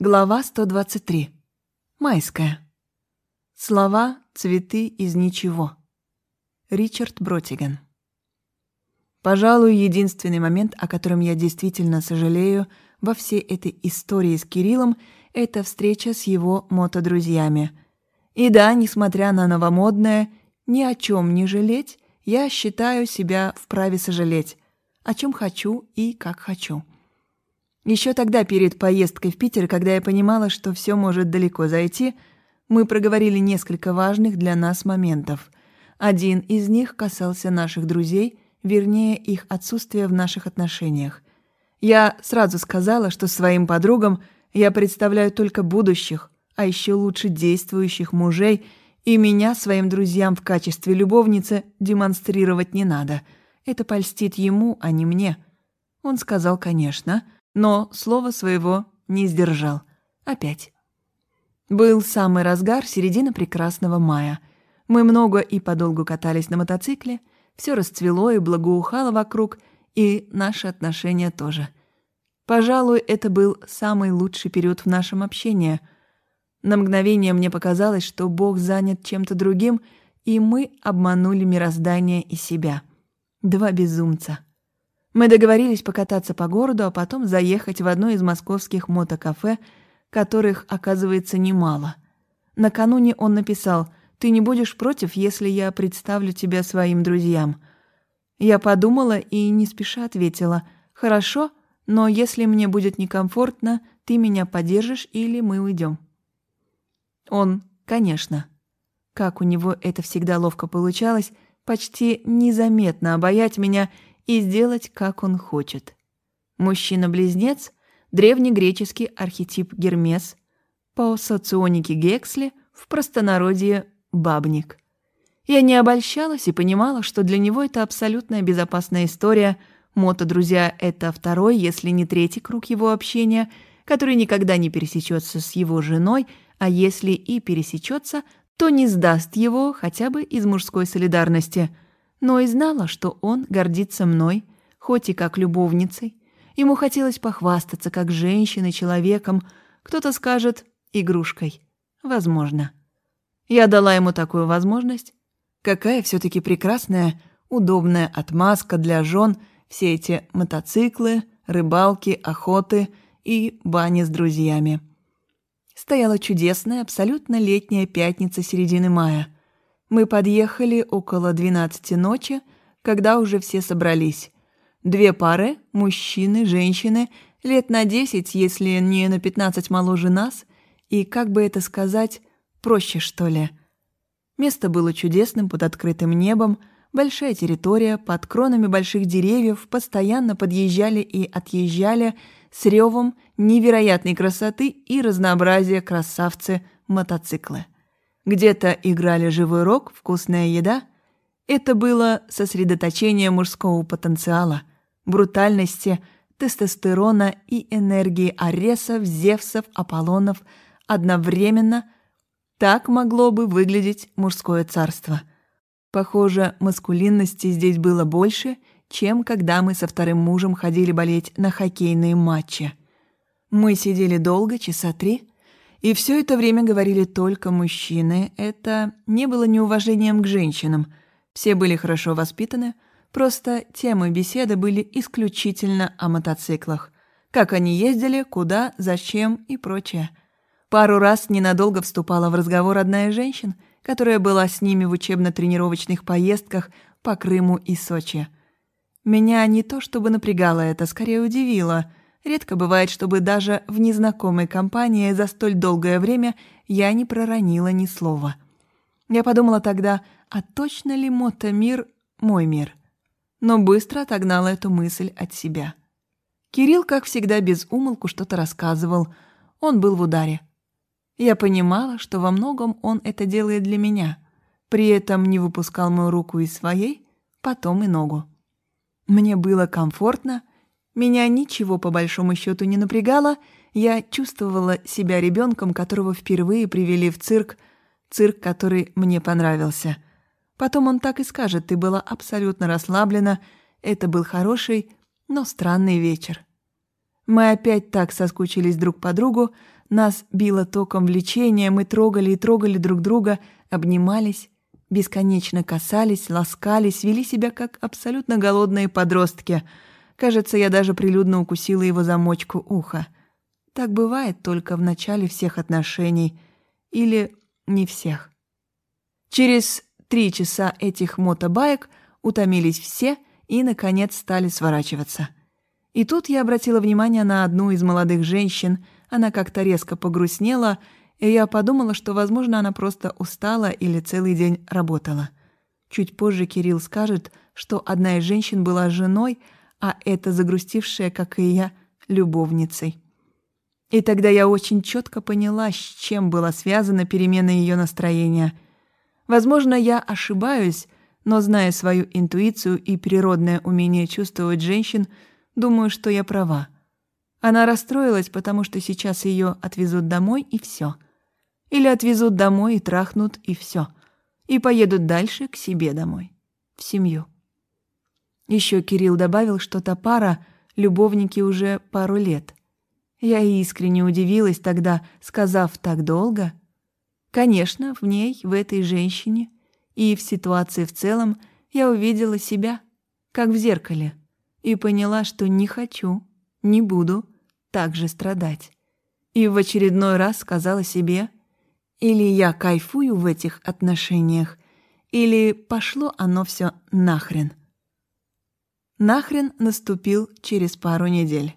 Глава 123. Майская. Слова «Цветы из ничего». Ричард Бротиган. Пожалуй, единственный момент, о котором я действительно сожалею во всей этой истории с Кириллом, это встреча с его мотодрузьями. И да, несмотря на новомодное, ни о чем не жалеть, я считаю себя вправе сожалеть, о чем хочу и как хочу. Еще тогда, перед поездкой в Питер, когда я понимала, что все может далеко зайти, мы проговорили несколько важных для нас моментов. Один из них касался наших друзей, вернее, их отсутствия в наших отношениях. Я сразу сказала, что своим подругам я представляю только будущих, а еще лучше действующих мужей, и меня своим друзьям в качестве любовницы демонстрировать не надо. Это польстит ему, а не мне. Он сказал, конечно, — но слова своего не сдержал. Опять. Был самый разгар середина прекрасного мая. Мы много и подолгу катались на мотоцикле, все расцвело и благоухало вокруг, и наши отношения тоже. Пожалуй, это был самый лучший период в нашем общении. На мгновение мне показалось, что Бог занят чем-то другим, и мы обманули мироздание и себя. Два безумца — мы договорились покататься по городу, а потом заехать в одно из московских мотокафе, которых, оказывается, немало. Накануне он написал «Ты не будешь против, если я представлю тебя своим друзьям?» Я подумала и не спеша ответила «Хорошо, но если мне будет некомфортно, ты меня поддержишь или мы уйдем». Он, конечно. Как у него это всегда ловко получалось, почти незаметно обаять меня и сделать, как он хочет. Мужчина-близнец — древнегреческий архетип Гермес, по соционике Гексли в простонародье «бабник». Я не обольщалась и понимала, что для него это абсолютная безопасная история. Мото-друзья — это второй, если не третий круг его общения, который никогда не пересечется с его женой, а если и пересечется, то не сдаст его хотя бы из мужской солидарности — но и знала, что он гордится мной, хоть и как любовницей. Ему хотелось похвастаться как женщиной, человеком, кто-то скажет «игрушкой». Возможно. Я дала ему такую возможность. Какая все таки прекрасная, удобная отмазка для жен все эти мотоциклы, рыбалки, охоты и бани с друзьями. Стояла чудесная, абсолютно летняя пятница середины мая. Мы подъехали около двенадцати ночи, когда уже все собрались. Две пары, мужчины, женщины, лет на десять, если не на пятнадцать моложе нас, и, как бы это сказать, проще, что ли. Место было чудесным под открытым небом, большая территория, под кронами больших деревьев постоянно подъезжали и отъезжали с ревом невероятной красоты и разнообразия красавцы мотоциклы. Где-то играли живой рок, вкусная еда. Это было сосредоточение мужского потенциала, брутальности, тестостерона и энергии Аресов, Зевсов, Аполлонов одновременно. Так могло бы выглядеть мужское царство. Похоже, маскулинности здесь было больше, чем когда мы со вторым мужем ходили болеть на хоккейные матчи. Мы сидели долго, часа три, и все это время говорили только мужчины. Это не было неуважением к женщинам. Все были хорошо воспитаны, просто темы беседы были исключительно о мотоциклах. Как они ездили, куда, зачем и прочее. Пару раз ненадолго вступала в разговор одна из женщин, которая была с ними в учебно-тренировочных поездках по Крыму и Сочи. Меня не то чтобы напрягало это, скорее удивило — Редко бывает, чтобы даже в незнакомой компании за столь долгое время я не проронила ни слова. Я подумала тогда, а точно ли мотомир мой мир? Но быстро отогнала эту мысль от себя. Кирилл, как всегда, без умолку что-то рассказывал. Он был в ударе. Я понимала, что во многом он это делает для меня. При этом не выпускал мою руку из своей, потом и ногу. Мне было комфортно, меня ничего по большому счету не напрягало, я чувствовала себя ребенком, которого впервые привели в цирк, цирк, который мне понравился. Потом он так и скажет, ты была абсолютно расслаблена, это был хороший, но странный вечер. Мы опять так соскучились друг по другу, нас било током влечения, мы трогали и трогали друг друга, обнимались, бесконечно касались, ласкались, вели себя как абсолютно голодные подростки. Кажется, я даже прилюдно укусила его замочку уха. Так бывает только в начале всех отношений. Или не всех. Через три часа этих мотобаек утомились все и, наконец, стали сворачиваться. И тут я обратила внимание на одну из молодых женщин. Она как-то резко погрустнела, и я подумала, что, возможно, она просто устала или целый день работала. Чуть позже Кирилл скажет, что одна из женщин была женой, а эта загрустившая, как и я, любовницей. И тогда я очень четко поняла, с чем была связана перемена ее настроения. Возможно, я ошибаюсь, но, зная свою интуицию и природное умение чувствовать женщин, думаю, что я права. Она расстроилась, потому что сейчас ее отвезут домой и все. Или отвезут домой и трахнут и все. И поедут дальше к себе домой. В семью. Еще Кирилл добавил, что та пара — любовники уже пару лет — я искренне удивилась тогда, сказав так долго. Конечно, в ней, в этой женщине и в ситуации в целом я увидела себя, как в зеркале, и поняла, что не хочу, не буду так же страдать. И в очередной раз сказала себе, или я кайфую в этих отношениях, или пошло оно все нахрен. Нахрен наступил через пару недель.